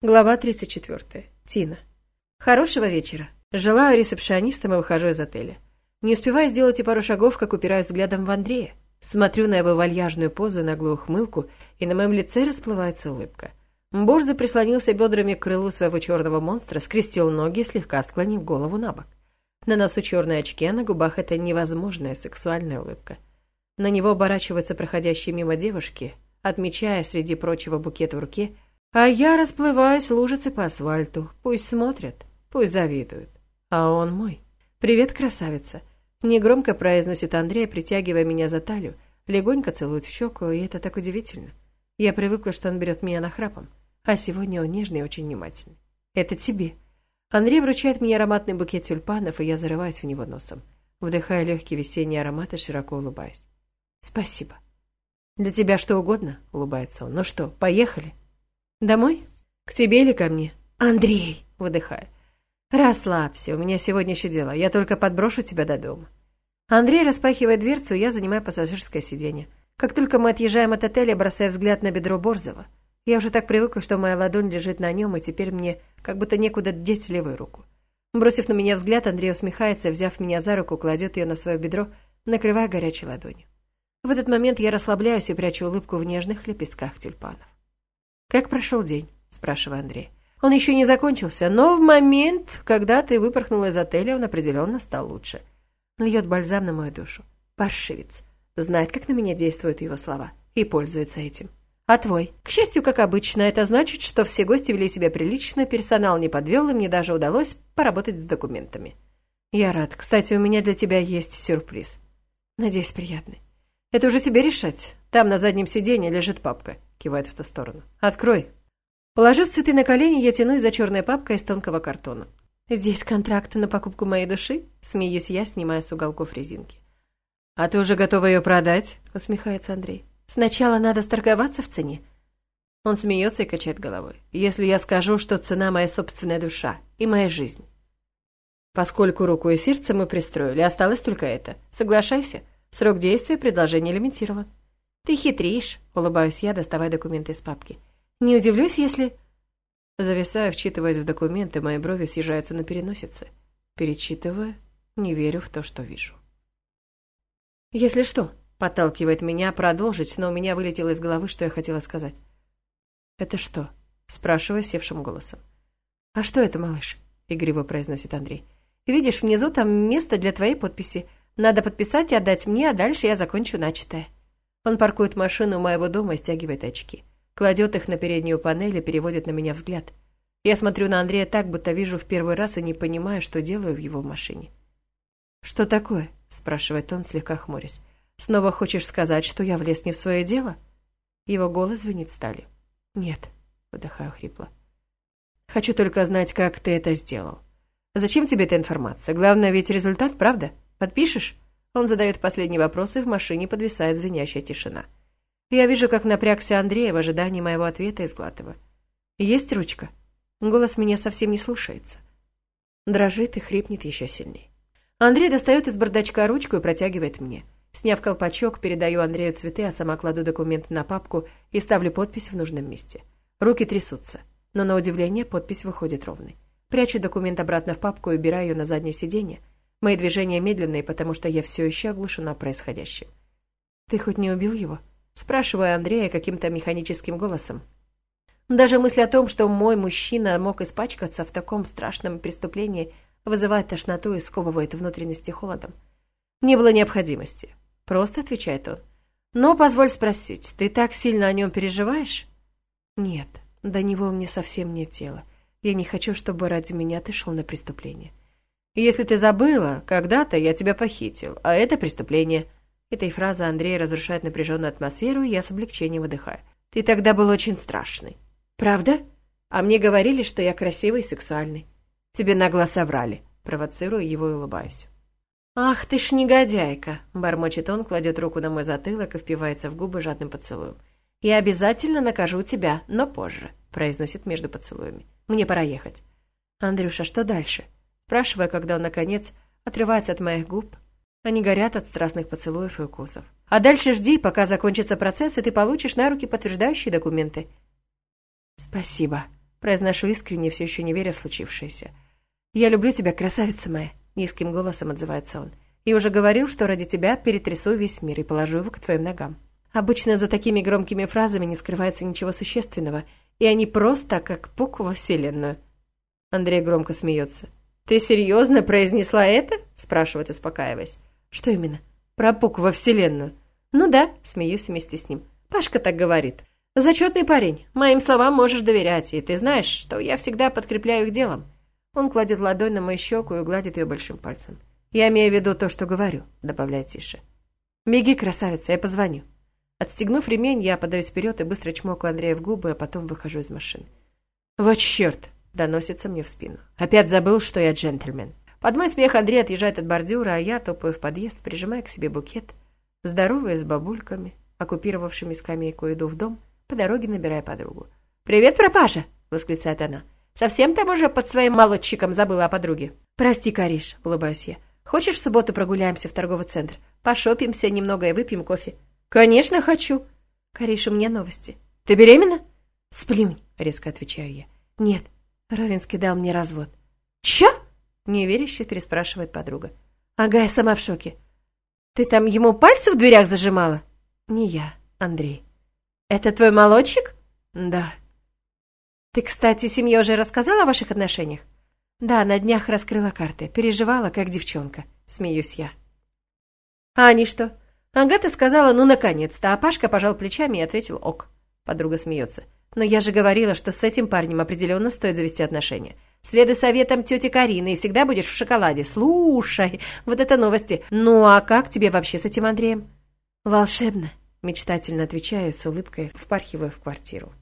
Глава 34. Тина. Хорошего вечера. Желаю ресепшионистам и выхожу из отеля. Не успеваю сделать и пару шагов, как упираюсь взглядом в Андрея. Смотрю на его вальяжную позу и наглую хмылку, и на моем лице расплывается улыбка. Борзо прислонился бедрами к крылу своего черного монстра, скрестил ноги, слегка склонив голову на бок. На носу черные очки, а на губах это невозможная сексуальная улыбка. На него оборачиваются проходящие мимо девушки, отмечая среди прочего букет в руке – а я расплываюсь лужицы по асфальту. Пусть смотрят, пусть завидуют. А он мой. «Привет, красавица!» Негромко произносит Андрей, притягивая меня за талию, легонько целует в щеку, и это так удивительно. Я привыкла, что он берет меня нахрапом, а сегодня он нежный и очень внимательный. «Это тебе». Андрей вручает мне ароматный букет тюльпанов, и я зарываюсь в него носом. Вдыхая легкий весенний аромат и широко улыбаюсь. «Спасибо». «Для тебя что угодно?» — улыбается он. «Ну что, поехали?» «Домой? К тебе или ко мне?» «Андрей!» — выдыхаю. «Расслабься, у меня сегодня еще дело. Я только подброшу тебя до дома». Андрей распахивает дверцу, я занимаю пассажирское сиденье. Как только мы отъезжаем от отеля, бросаю взгляд на бедро Борзова. Я уже так привыкла, что моя ладонь лежит на нем, и теперь мне как будто некуда деть левую руку. Бросив на меня взгляд, Андрей усмехается, взяв меня за руку, кладет ее на свое бедро, накрывая горячей ладонью. В этот момент я расслабляюсь и прячу улыбку в нежных лепестках тюльпанов. «Как прошел день?» – спрашивает Андрей. Он еще не закончился, но в момент, когда ты выпорхнула из отеля, он определенно стал лучше. Льет бальзам на мою душу. Паршивец. Знает, как на меня действуют его слова. И пользуется этим. А твой? К счастью, как обычно, это значит, что все гости вели себя прилично, персонал не подвел, и мне даже удалось поработать с документами. Я рад. Кстати, у меня для тебя есть сюрприз. Надеюсь, приятный. Это уже тебе решать. Там на заднем сиденье лежит папка кивает в ту сторону. «Открой». Положив цветы на колени, я тянусь за черной папкой из тонкого картона. «Здесь контракт на покупку моей души?» Смеюсь я, снимая с уголков резинки. «А ты уже готова ее продать?» Усмехается Андрей. «Сначала надо сторговаться в цене». Он смеется и качает головой. «Если я скажу, что цена моя собственная душа и моя жизнь». Поскольку руку и сердце мы пристроили, осталось только это. Соглашайся. Срок действия предложения лимитирован. «Ты хитришь», — улыбаюсь я, доставая документы из папки. «Не удивлюсь, если...» Зависая, вчитываясь в документы, мои брови съезжаются на переносице. Перечитывая, не верю в то, что вижу. «Если что», — подталкивает меня продолжить, но у меня вылетело из головы, что я хотела сказать. «Это что?» — спрашиваю севшим голосом. «А что это, малыш?» — игриво произносит Андрей. «Видишь, внизу там место для твоей подписи. Надо подписать и отдать мне, а дальше я закончу начатое». Он паркует машину у моего дома и стягивает очки. Кладет их на переднюю панель и переводит на меня взгляд. Я смотрю на Андрея так, будто вижу в первый раз и не понимаю, что делаю в его машине. «Что такое?» – спрашивает он, слегка хмурясь. «Снова хочешь сказать, что я влез не в свое дело?» Его голос звенит стали. «Нет», – выдыхаю хрипло. «Хочу только знать, как ты это сделал. Зачем тебе эта информация? Главное ведь результат, правда? Подпишешь?» Он задает последний вопрос, и в машине подвисает звенящая тишина. Я вижу, как напрягся Андрей в ожидании моего ответа и сглатываю. «Есть ручка?» Голос меня совсем не слушается. Дрожит и хрипнет еще сильнее. Андрей достает из бардачка ручку и протягивает мне. Сняв колпачок, передаю Андрею цветы, а сама кладу документы на папку и ставлю подпись в нужном месте. Руки трясутся, но на удивление подпись выходит ровной. Прячу документ обратно в папку и убираю ее на заднее сиденье, Мои движения медленные, потому что я все еще оглушена происходящим. «Ты хоть не убил его?» Спрашиваю Андрея каким-то механическим голосом. Даже мысль о том, что мой мужчина мог испачкаться в таком страшном преступлении, вызывает тошноту и сковывает внутренности холодом. Не было необходимости. Просто отвечает он. Но позволь спросить, ты так сильно о нем переживаешь? Нет, до него мне совсем нет дела. Я не хочу, чтобы ради меня ты шел на преступление. Если ты забыла, когда-то я тебя похитил, а это преступление». Этой фразой Андрей разрушает напряженную атмосферу, и я с облегчением выдыхаю. «Ты тогда был очень страшный». «Правда? А мне говорили, что я красивый и сексуальный». «Тебе нагло соврали», провоцирую его и улыбаюсь. «Ах ты ж негодяйка!» – бормочет он, кладет руку на мой затылок и впивается в губы жадным поцелуем. «Я обязательно накажу тебя, но позже», – произносит между поцелуями. «Мне пора ехать». «Андрюша, что дальше?» Спрашивая, когда он, наконец, отрывается от моих губ. Они горят от страстных поцелуев и укусов. А дальше жди, пока закончится процесс, и ты получишь на руки подтверждающие документы. «Спасибо», Произношу искренне, все еще не веря в случившееся. «Я люблю тебя, красавица моя», — низким голосом отзывается он. «И уже говорил, что ради тебя перетрясу весь мир и положу его к твоим ногам». Обычно за такими громкими фразами не скрывается ничего существенного, и они просто как пук во вселенную. Андрей громко смеется. «Ты серьезно произнесла это?» – спрашивает, успокаиваясь. «Что именно?» «Про пук во вселенную». «Ну да», – смеюсь вместе с ним. «Пашка так говорит». «Зачетный парень. Моим словам можешь доверять, и ты знаешь, что я всегда подкрепляю их делом». Он кладет ладонь на мою щеку и гладит ее большим пальцем. «Я имею в виду то, что говорю», — добавляет тише. «Беги, красавица, я позвоню». Отстегнув ремень, я подаюсь вперед и быстро чмокаю Андрея в губы, а потом выхожу из машины. «Вот черт!» — доносится мне в спину. «Опять забыл, что я джентльмен». Под мой смех Андрей отъезжает от бордюра, а я топаю в подъезд, прижимая к себе букет, здоровая с бабульками, оккупировавшими скамейку, иду в дом, по дороге набирая подругу. «Привет, пропажа!» — восклицает она. «Совсем там уже под своим молодчиком забыла о подруге?» «Прости, Кариш», — улыбаюсь я. «Хочешь в субботу прогуляемся в торговый центр? Пошопимся немного и выпьем кофе?» «Конечно хочу!» «Кариш, у меня новости». «Ты беременна?» «Сплюнь», — резко отвечаю я. «Нет, Ровинский дал мне развод». «Чё?» — неверяще переспрашивает подруга. «Ага, я сама в шоке». «Ты там ему пальцы в дверях зажимала?» «Не я, Андрей». «Это твой молодчик?» «Да». «Ты, кстати, семье уже рассказала о ваших отношениях?» «Да, на днях раскрыла карты. Переживала, как девчонка», — смеюсь я. «А они что?» Агата сказала «ну, наконец-то», а Пашка пожал плечами и ответил «ок». Подруга смеется. «Но я же говорила, что с этим парнем определенно стоит завести отношения. Следуй советам тети Карины и всегда будешь в шоколаде. Слушай, вот это новости. Ну, а как тебе вообще с этим Андреем?» «Волшебно», — мечтательно отвечаю с улыбкой, впархивая в квартиру.